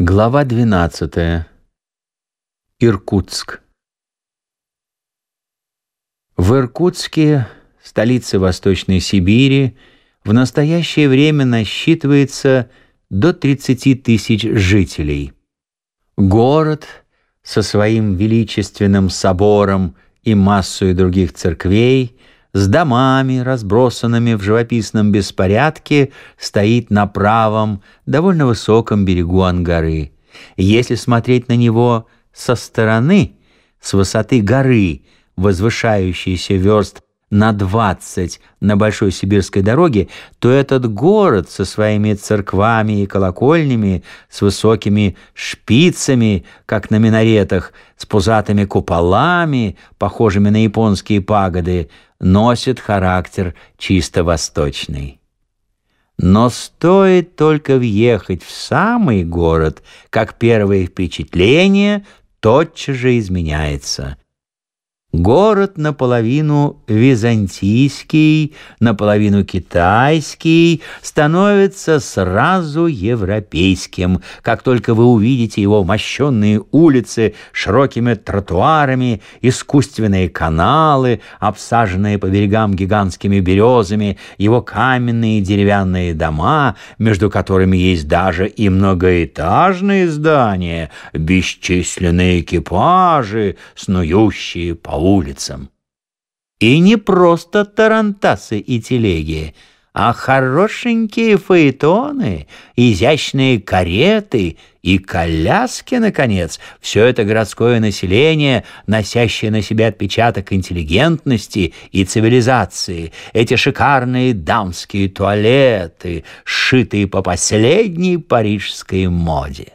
Глава 12. Иркутск. В Иркутске, столице Восточной Сибири, в настоящее время насчитывается до 30 тысяч жителей. Город со своим величественным собором и массой других церквей – с домами, разбросанными в живописном беспорядке, стоит на правом, довольно высоком берегу Ангары. Если смотреть на него со стороны, с высоты горы, возвышающейся верст на 20 на Большой Сибирской дороге, то этот город со своими церквами и колокольнями, с высокими шпицами, как на минаретах, с пузатыми куполами, похожими на японские пагоды, носит характер чисто восточный. Но стоит только въехать в самый город, как первое впечатление тотчас же изменяется – Город наполовину византийский, наполовину китайский, становится сразу европейским, как только вы увидите его мощенные улицы широкими тротуарами, искусственные каналы, обсаженные по берегам гигантскими березами, его каменные деревянные дома, между которыми есть даже и многоэтажные здания, бесчисленные экипажи, снующие по улицам. И не просто тарантасы и телеги, а хорошенькие фаэтоны, изящные кареты и коляски, наконец. Все это городское население, носящее на себе отпечаток интеллигентности и цивилизации. Эти шикарные дамские туалеты, сшитые по последней парижской моде.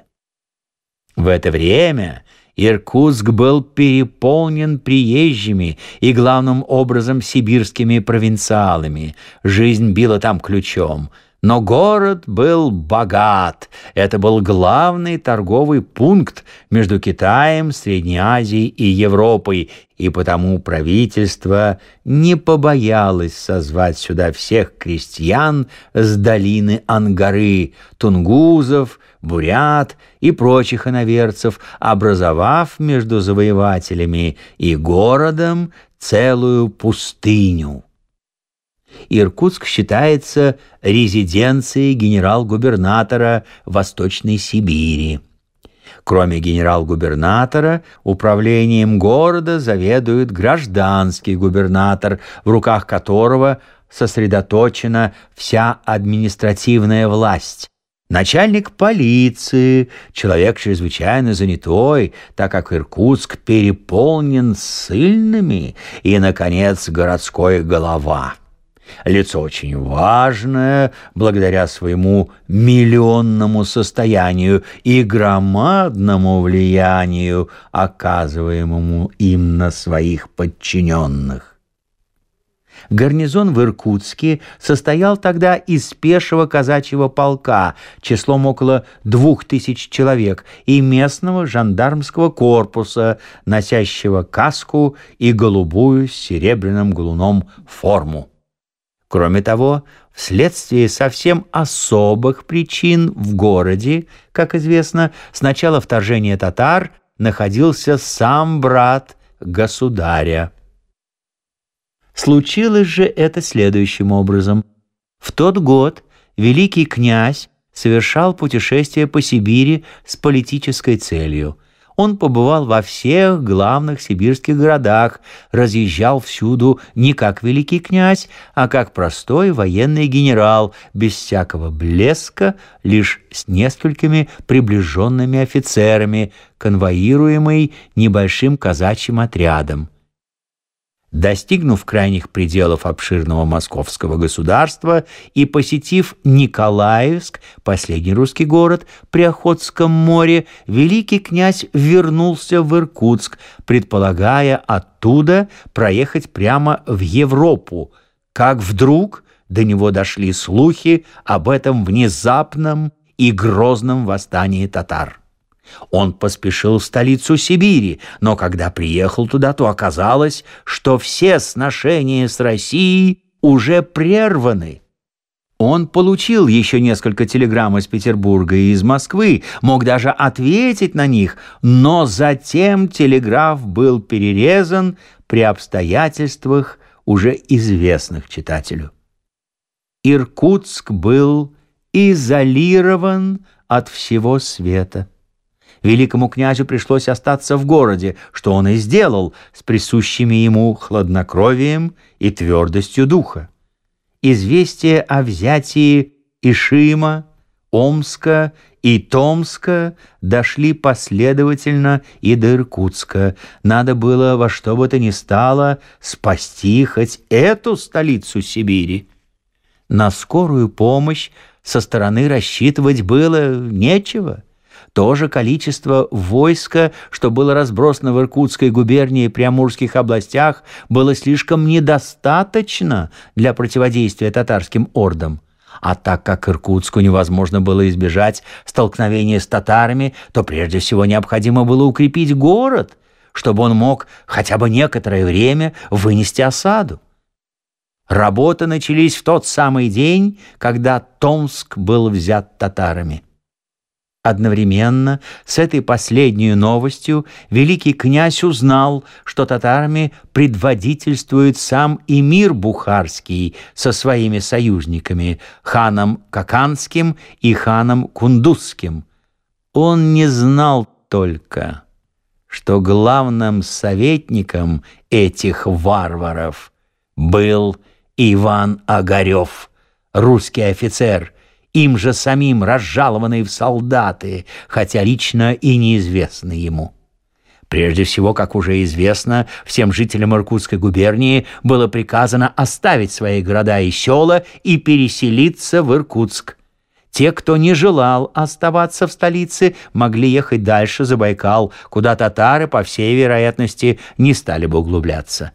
В это время Иркутск был переполнен приезжими и, главным образом, сибирскими провинциалами. Жизнь била там ключом. Но город был богат. Это был главный торговый пункт между Китаем, Средней Азией и Европой, и потому правительство не побоялось созвать сюда всех крестьян с долины Ангары, тунгузов, бурят и прочих иноверцев, образовав между завоевателями и городом целую пустыню. Иркутск считается резиденцией генерал-губернатора Восточной Сибири. Кроме генерал-губернатора, управлением города заведует гражданский губернатор, в руках которого сосредоточена вся административная власть. Начальник полиции, человек чрезвычайно занятой, так как Иркутск переполнен сильными, и, наконец, городской голова – Лицо очень важное, благодаря своему миллионному состоянию и громадному влиянию, оказываемому им на своих подчиненных. Гарнизон в Иркутске состоял тогда из пешего казачьего полка числом около двух тысяч человек и местного жандармского корпуса, носящего каску и голубую с серебряным галуном форму. Кроме того, вследствие совсем особых причин в городе, как известно, с начала вторжения татар находился сам брат государя. Случилось же это следующим образом. В тот год великий князь совершал путешествие по Сибири с политической целью – он побывал во всех главных сибирских городах, разъезжал всюду не как великий князь, а как простой военный генерал, без всякого блеска, лишь с несколькими приближенными офицерами, конвоируемый небольшим казачьим отрядом. Достигнув крайних пределов обширного московского государства и посетив Николаевск, последний русский город при Охотском море, великий князь вернулся в Иркутск, предполагая оттуда проехать прямо в Европу, как вдруг до него дошли слухи об этом внезапном и грозном восстании татар. Он поспешил в столицу Сибири, но когда приехал туда, то оказалось, что все сношения с Россией уже прерваны. Он получил еще несколько телеграмм из Петербурга и из Москвы, мог даже ответить на них, но затем телеграф был перерезан при обстоятельствах, уже известных читателю. Иркутск был изолирован от всего света. Великому князю пришлось остаться в городе, что он и сделал с присущими ему хладнокровием и твердостью духа. Известие о взятии Ишима, Омска и Томска дошли последовательно и до Иркутска. Надо было во что бы то ни стало спасти хоть эту столицу Сибири. На скорую помощь со стороны рассчитывать было нечего. То же количество войска, что было разбросано в Иркутской губернии и Приамурских областях, было слишком недостаточно для противодействия татарским ордам. А так как Иркутску невозможно было избежать столкновения с татарами, то прежде всего необходимо было укрепить город, чтобы он мог хотя бы некоторое время вынести осаду. Работы начались в тот самый день, когда Томск был взят татарами. Одновременно с этой последней новостью великий князь узнал, что татарами предводительствует сам эмир Бухарский со своими союзниками, ханом Каканским и ханом Кундузским. Он не знал только, что главным советником этих варваров был Иван Огарев, русский офицер – им же самим разжалованный в солдаты, хотя лично и неизвестный ему. Прежде всего, как уже известно, всем жителям Иркутской губернии было приказано оставить свои города и села и переселиться в Иркутск. Те, кто не желал оставаться в столице, могли ехать дальше за Байкал, куда татары, по всей вероятности, не стали бы углубляться.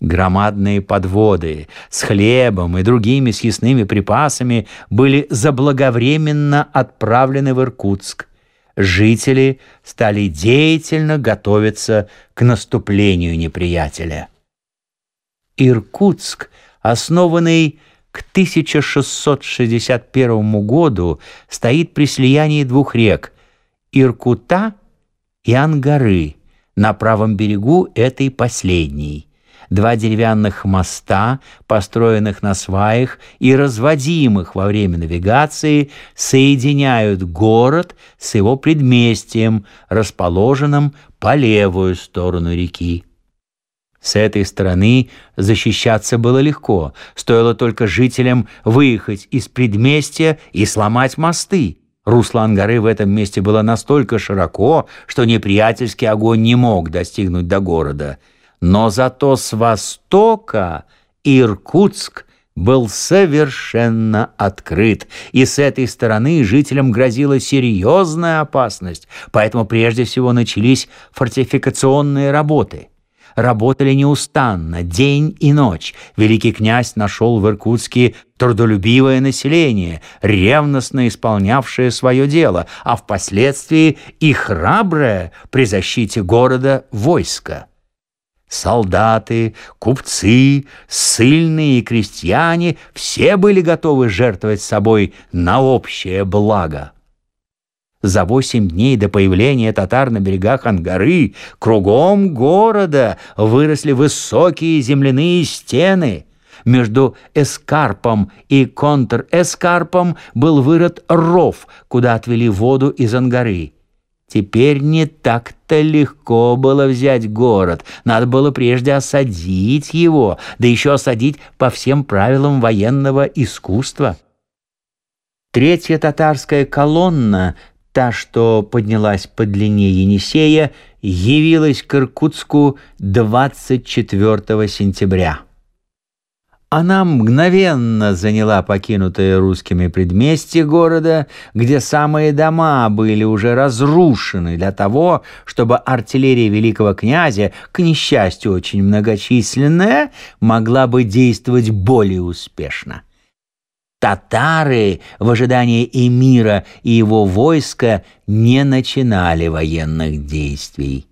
Громадные подводы с хлебом и другими съестными припасами были заблаговременно отправлены в Иркутск. Жители стали деятельно готовиться к наступлению неприятеля. Иркутск, основанный к 1661 году, стоит при слиянии двух рек – Иркута и Ангары на правом берегу этой последней два деревянных моста, построенных на сваях и разводимых во время навигации, соединяют город с его предместьем, расположенным по левую сторону реки. С этой стороны защищаться было легко, стоило только жителям выехать из предместья и сломать мосты. Русло Ангары в этом месте было настолько широко, что неприятельский огонь не мог достигнуть до города – но зато с востока Иркутск был совершенно открыт, и с этой стороны жителям грозила серьезная опасность, поэтому прежде всего начались фортификационные работы. Работали неустанно, день и ночь. Великий князь нашел в Иркутске трудолюбивое население, ревностно исполнявшее свое дело, а впоследствии и храброе при защите города войско. Солдаты, купцы, ссыльные и крестьяне все были готовы жертвовать собой на общее благо. За восемь дней до появления татар на берегах Ангары кругом города выросли высокие земляные стены. Между эскарпом и контр-эскарпом был вырыт ров, куда отвели воду из Ангары. Теперь не так-то легко было взять город. Надо было прежде осадить его, да еще осадить по всем правилам военного искусства. Третья татарская колонна, та, что поднялась по длине Енисея, явилась к Иркутску 24 сентября. Она мгновенно заняла покинутые русскими предместье города, где самые дома были уже разрушены для того, чтобы артиллерия великого князя, к несчастью очень многочисленная, могла бы действовать более успешно. Татары в ожидании эмира и его войска не начинали военных действий.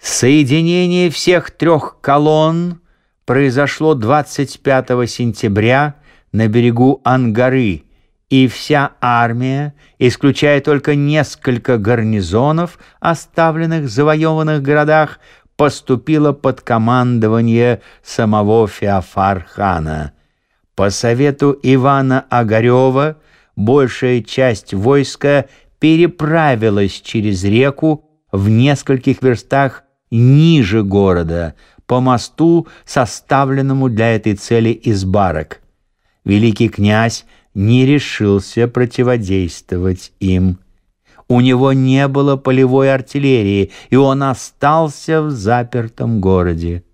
Соединение всех трех колонн произошло 25 сентября на берегу Ангары, и вся армия, исключая только несколько гарнизонов, оставленных в завоеванных городах, поступила под командование самого Феофар-хана. По совету Ивана Огарева большая часть войска переправилась через реку в нескольких верстах ниже города, по мосту, составленному для этой цели из барок. Великий князь не решился противодействовать им. У него не было полевой артиллерии, и он остался в запертом городе.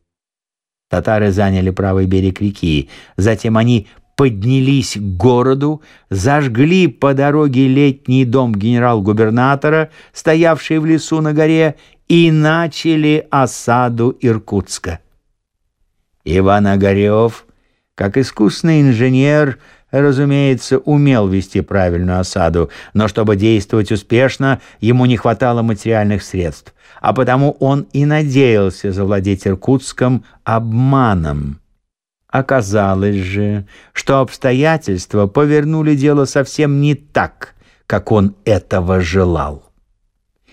Татары заняли правый берег реки, затем они поднялись к городу, зажгли по дороге летний дом генерал-губернатора, стоявший в лесу на горе, и начали осаду Иркутска. Иван Огарев, как искусный инженер, разумеется, умел вести правильную осаду, но чтобы действовать успешно, ему не хватало материальных средств, а потому он и надеялся завладеть Иркутском обманом. Оказалось же, что обстоятельства повернули дело совсем не так, как он этого желал.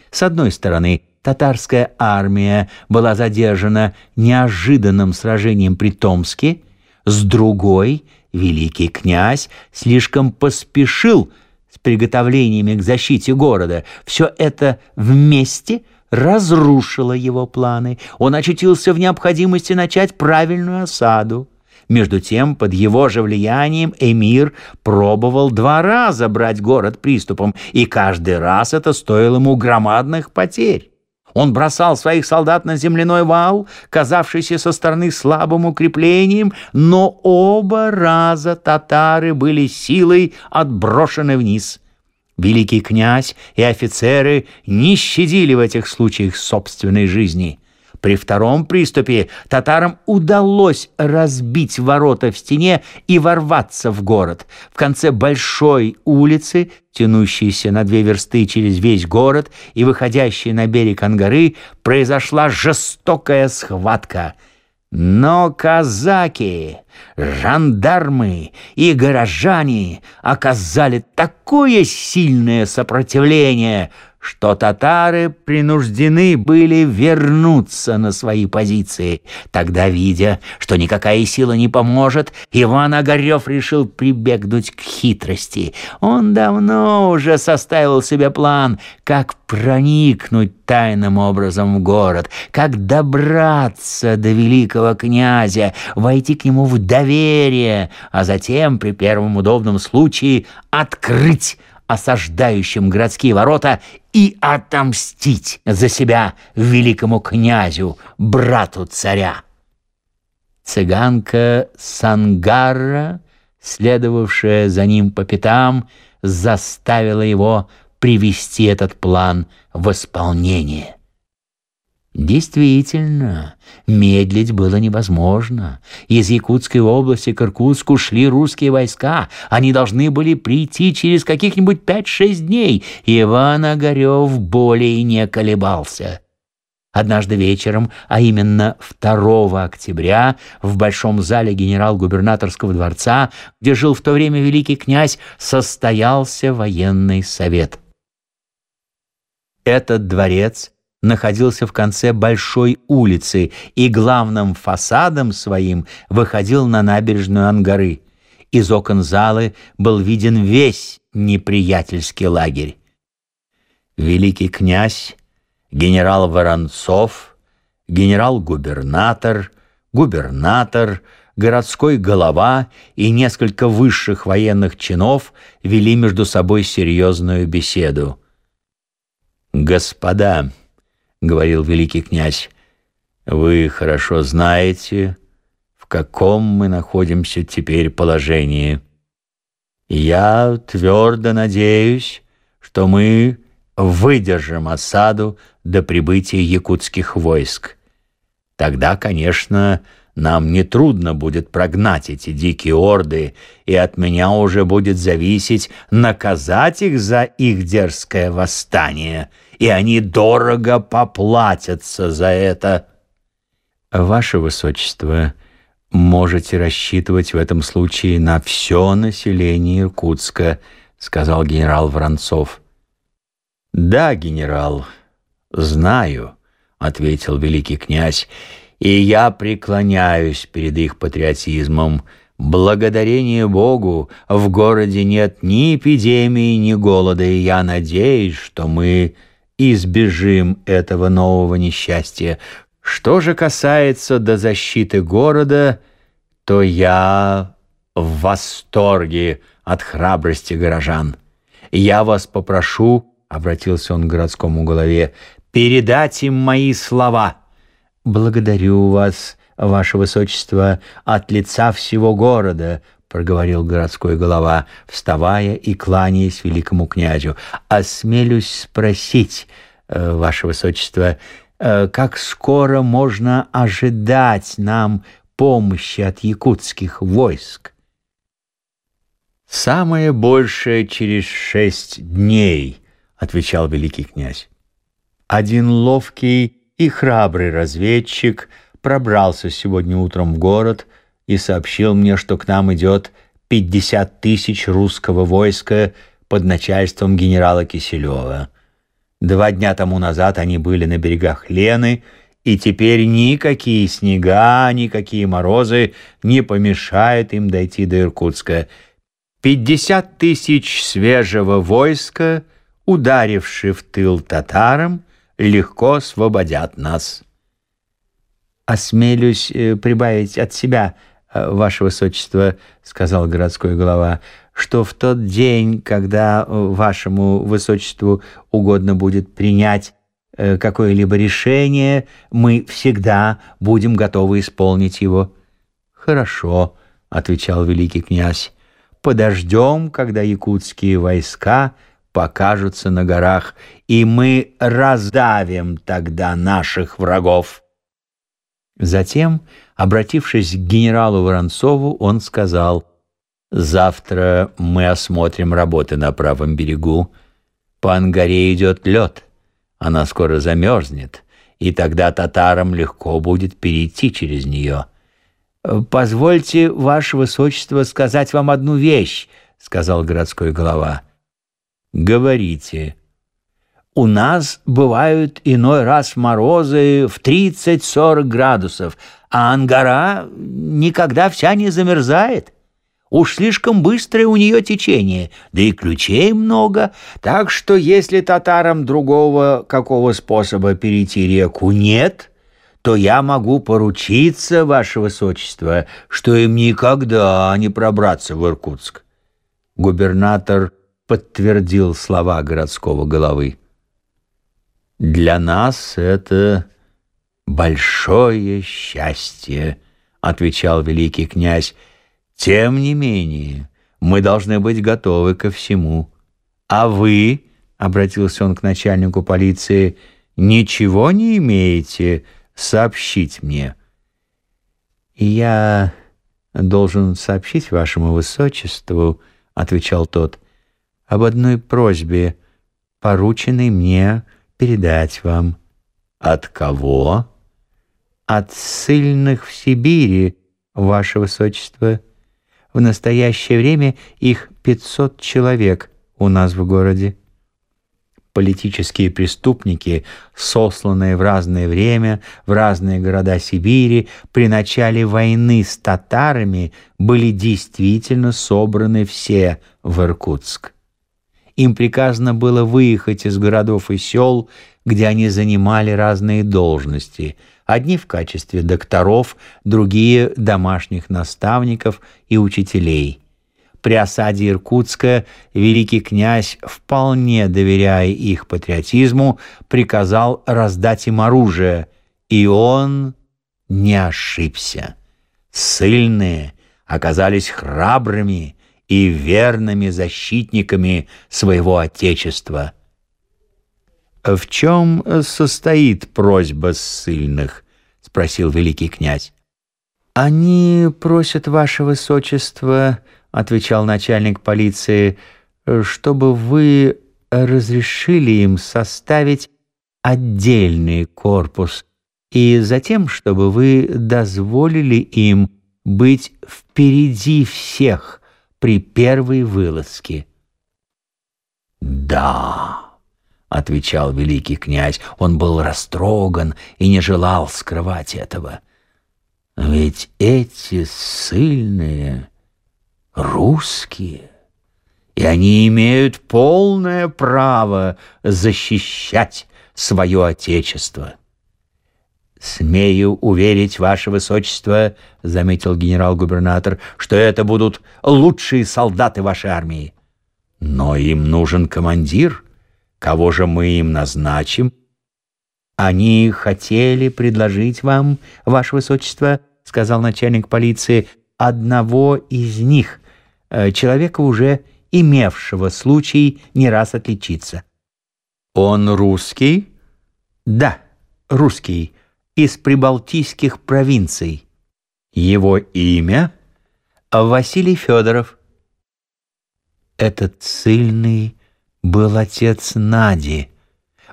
С одной стороны, татарская армия была задержана неожиданным сражением при Томске, с другой — великий князь слишком поспешил с приготовлениями к защите города. Все это вместе разрушило его планы. Он очутился в необходимости начать правильную осаду. Между тем, под его же влиянием эмир пробовал два раза брать город приступом, и каждый раз это стоило ему громадных потерь. Он бросал своих солдат на земляной вал, казавшийся со стороны слабым укреплением, но оба раза татары были силой отброшены вниз. Великий князь и офицеры не щадили в этих случаях собственной жизни. При втором приступе татарам удалось разбить ворота в стене и ворваться в город. В конце большой улицы, тянущейся на две версты через весь город и выходящей на берег Ангары, произошла жестокая схватка – но казаки, жандармы и горожане оказали такое сильное сопротивление, что татары принуждены были вернуться на свои позиции. Тогда, видя, что никакая сила не поможет, Иван Огарев решил прибегнуть к хитрости. Он давно уже составил себе план, как проникнуть тайным образом в город, как добраться до великого князя, войти к нему в доверие, а затем при первом удобном случае открыть осаждающим городские ворота и отомстить за себя великому князю, брату царя. Цыганка Сангарра, следовавшая за ним по пятам, заставила его привести этот план в исполнение. Действительно, медлить было невозможно. Из Якутской области к Иркутску шли русские войска. Они должны были прийти через каких-нибудь пять-шесть дней. Иван Огарев более не колебался. Однажды вечером, а именно 2 октября, в большом зале генерал-губернаторского дворца, где жил в то время великий князь, состоялся военный совет. Этот дворец – находился в конце большой улицы и главным фасадом своим выходил на набережную Ангары. Из окон залы был виден весь неприятельский лагерь. Великий князь, генерал Воронцов, генерал-губернатор, губернатор, городской голова и несколько высших военных чинов вели между собой серьезную беседу. «Господа», — говорил великий князь, — «вы хорошо знаете, в каком мы находимся теперь положении. Я твердо надеюсь, что мы выдержим осаду до прибытия якутских войск. Тогда, конечно, нам нетрудно будет прогнать эти дикие орды, и от меня уже будет зависеть наказать их за их дерзкое восстание, и они дорого поплатятся за это. Ваше Высочество, можете рассчитывать в этом случае на все население Иркутска, сказал генерал Воронцов. Да, генерал, знаю, ответил великий князь, и я преклоняюсь перед их патриотизмом. Благодарение Богу, в городе нет ни эпидемии, ни голода, и я надеюсь, что мы избежим этого нового несчастья. Что же касается до защиты города, то я в восторге от храбрости горожан. Я вас попрошу, — обратился он к городскому голове, — передать им мои слова. Благодарю вас, ваше высочество, от лица всего города, — проговорил городской голова, вставая и кланяясь великому князю. «Осмелюсь спросить, э, ваше высочество, э, как скоро можно ожидать нам помощи от якутских войск?» «Самое большее через шесть дней», — отвечал великий князь. Один ловкий и храбрый разведчик пробрался сегодня утром в город — и сообщил мне, что к нам идет 50 тысяч русского войска под начальством генерала Киселева. Два дня тому назад они были на берегах Лены, и теперь никакие снега, никакие морозы не помешают им дойти до Иркутска. 50 тысяч свежего войска, ударивши в тыл татарам, легко освободят нас. Осмелюсь э, прибавить от себя — Э, «Ваше Высочество», — сказал городской глава, «что в тот день, когда э, Вашему Высочеству угодно будет принять какое-либо решение, мы всегда будем готовы исполнить его». «Хорошо», — отвечал великий князь, «подождем, когда якутские войска покажутся на горах, и мы раздавим тогда наших врагов». Затем, обратившись к генералу Воронцову, он сказал, «Завтра мы осмотрим работы на правом берегу. По Ангаре идет лед, она скоро замерзнет, и тогда татарам легко будет перейти через нее». «Позвольте, ваше высочество, сказать вам одну вещь», — сказал городской глава. «Говорите», у нас бывают иной раз морозы в 30-40 градусов, а Ангара никогда вся не замерзает. Уж слишком быстрое у нее течение, да и ключей много, так что если татарам другого какого способа перейти реку нет, то я могу поручиться, ваше высочество, что им никогда не пробраться в Иркутск. Губернатор подтвердил слова городского головы. Для нас это большое счастье, отвечал великий князь. Тем не менее, мы должны быть готовы ко всему. А вы, обратился он к начальнику полиции, ничего не имеете сообщить мне? Я должен сообщить вашему высочеству, отвечал тот, об одной просьбе, порученной мне передать вам. От кого? От ссыльных в Сибири, ваше высочество. В настоящее время их 500 человек у нас в городе. Политические преступники, сосланные в разное время в разные города Сибири, при начале войны с татарами были действительно собраны все в Иркутск. Им приказано было выехать из городов и сел, где они занимали разные должности, одни в качестве докторов, другие – домашних наставников и учителей. При осаде Иркутска великий князь, вполне доверяя их патриотизму, приказал раздать им оружие, и он не ошибся. Сыльные оказались храбрыми – и верными защитниками своего Отечества. «В чем состоит просьба ссыльных?» — спросил великий князь. «Они просят, ваше высочество, — отвечал начальник полиции, — чтобы вы разрешили им составить отдельный корпус, и затем, чтобы вы дозволили им быть впереди всех при первой вылазке. «Да», — отвечал великий князь, он был растроган и не желал скрывать этого. «Ведь эти сильные русские, и они имеют полное право защищать свое отечество». «Смею уверить, ваше высочество», — заметил генерал-губернатор, «что это будут лучшие солдаты вашей армии. Но им нужен командир. Кого же мы им назначим?» «Они хотели предложить вам, ваше высочество», — сказал начальник полиции, «одного из них, э, человека, уже имевшего случай не раз отличиться». «Он русский?» «Да, русский» из прибалтийских провинций. Его имя — Василий Федоров. Этот сильный был отец Нади.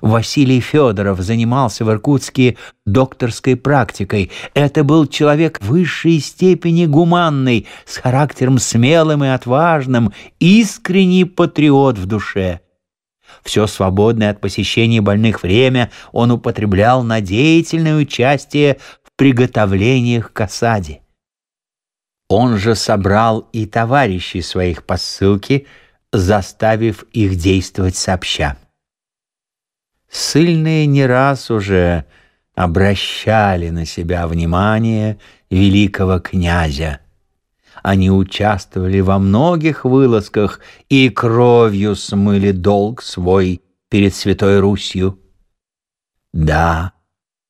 Василий Федоров занимался в Иркутске докторской практикой. Это был человек высшей степени гуманный, с характером смелым и отважным, искренний патриот в душе. Все свободное от посещения больных время он употреблял на деятельное участие в приготовлениях к осаде. Он же собрал и товарищей своих по ссылке, заставив их действовать сообща. Сыльные не раз уже обращали на себя внимание великого князя — они участвовали во многих вылазках и кровью смыли долг свой перед Святой Русью. Да,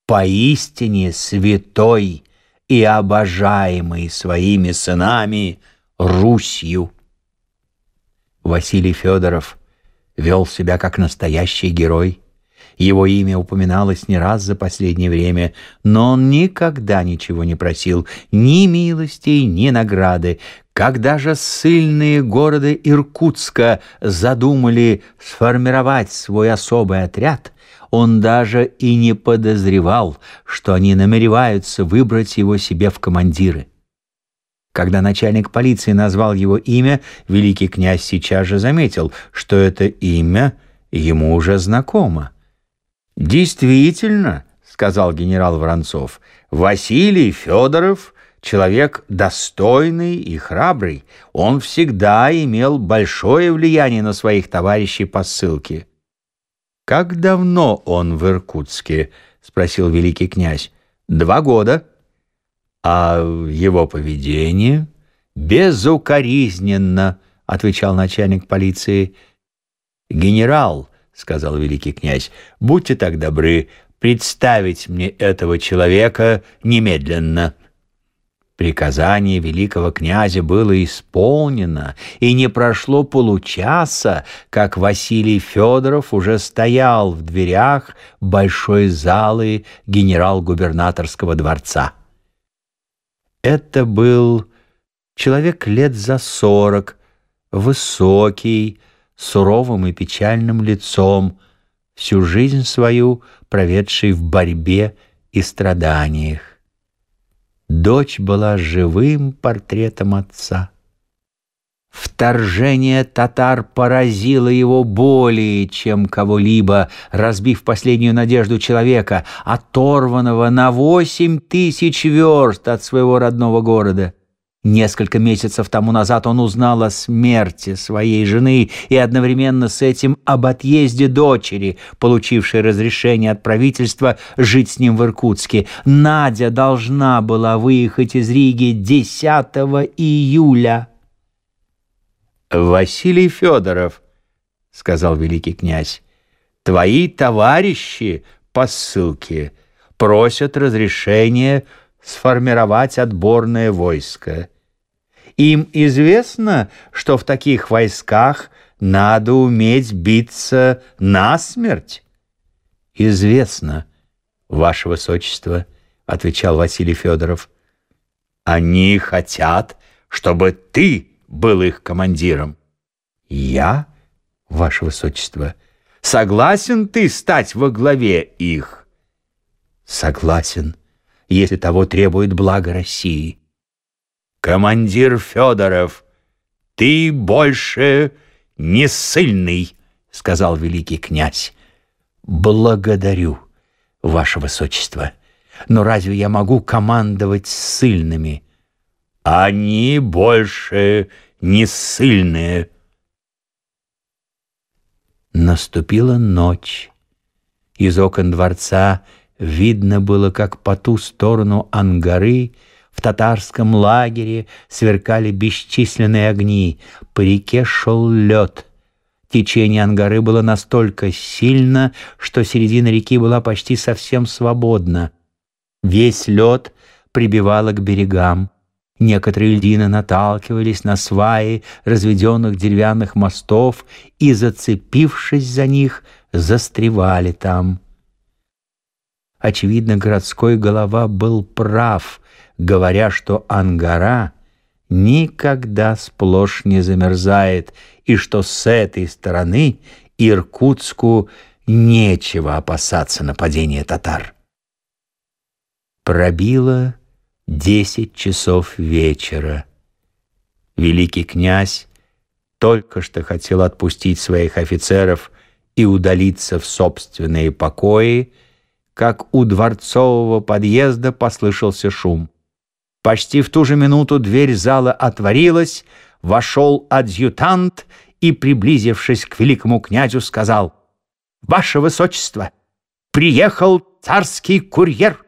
поистине святой и обожаемый своими сынами Русью. Василий Федоров вел себя как настоящий герой. Его имя упоминалось не раз за последнее время, но он никогда ничего не просил, ни милостей, ни награды. Когда же ссыльные города Иркутска задумали сформировать свой особый отряд, он даже и не подозревал, что они намереваются выбрать его себе в командиры. Когда начальник полиции назвал его имя, великий князь сейчас же заметил, что это имя ему уже знакомо. «Действительно», — сказал генерал Воронцов, — «Василий Федоров — человек достойный и храбрый. Он всегда имел большое влияние на своих товарищей по ссылке». «Как давно он в Иркутске?» — спросил великий князь. «Два года». «А его поведение?» «Безукоризненно», — отвечал начальник полиции. «Генерал», — сказал великий князь, — «будьте так добры представить мне этого человека немедленно». Приказание великого князя было исполнено, и не прошло получаса, как Василий Федоров уже стоял в дверях большой залы генерал-губернаторского дворца. Это был человек лет за сорок, высокий, суровым и печальным лицом, всю жизнь свою проведший в борьбе и страданиях. Дочь была живым портретом отца. Вторжение татар поразило его более, чем кого-либо, разбив последнюю надежду человека, оторванного на восемь тысяч верст от своего родного города. Несколько месяцев тому назад он узнал о смерти своей жены и одновременно с этим об отъезде дочери, получившей разрешение от правительства жить с ним в Иркутске. Надя должна была выехать из Риги 10 июля. «Василий Федоров», — сказал великий князь, — «твои товарищи по ссылке просят разрешения сформировать отборное войско». Им известно, что в таких войсках надо уметь биться насмерть. Известно, ваше высочество, отвечал Василий Федоров. Они хотят, чтобы ты был их командиром. Я, ваше высочество, согласен ты стать во главе их? Согласен, если того требует благо России. Командир Федоров, ты больше не сильный, сказал великий князь. Благодарю, ваше высочество. Но разве я могу командовать сильными? Они больше не сильные. Наступила ночь. Из окон дворца видно было, как по ту сторону Ангары в татарском лагере сверкали бесчисленные огни, по реке шел лед. Течение Ангары было настолько сильно, что середина реки была почти совсем свободна. Весь лед прибивало к берегам. Некоторые льдины наталкивались на сваи разведенных деревянных мостов и, зацепившись за них, застревали там. Очевидно, городской голова был прав, говоря, что Ангара никогда сплошь не замерзает, и что с этой стороны Иркутску нечего опасаться нападения татар. Пробило десять часов вечера. Великий князь только что хотел отпустить своих офицеров и удалиться в собственные покои, как у дворцового подъезда послышался шум. Почти в ту же минуту дверь зала отворилась, вошел адъютант и, приблизившись к великому князю, сказал «Ваше Высочество, приехал царский курьер».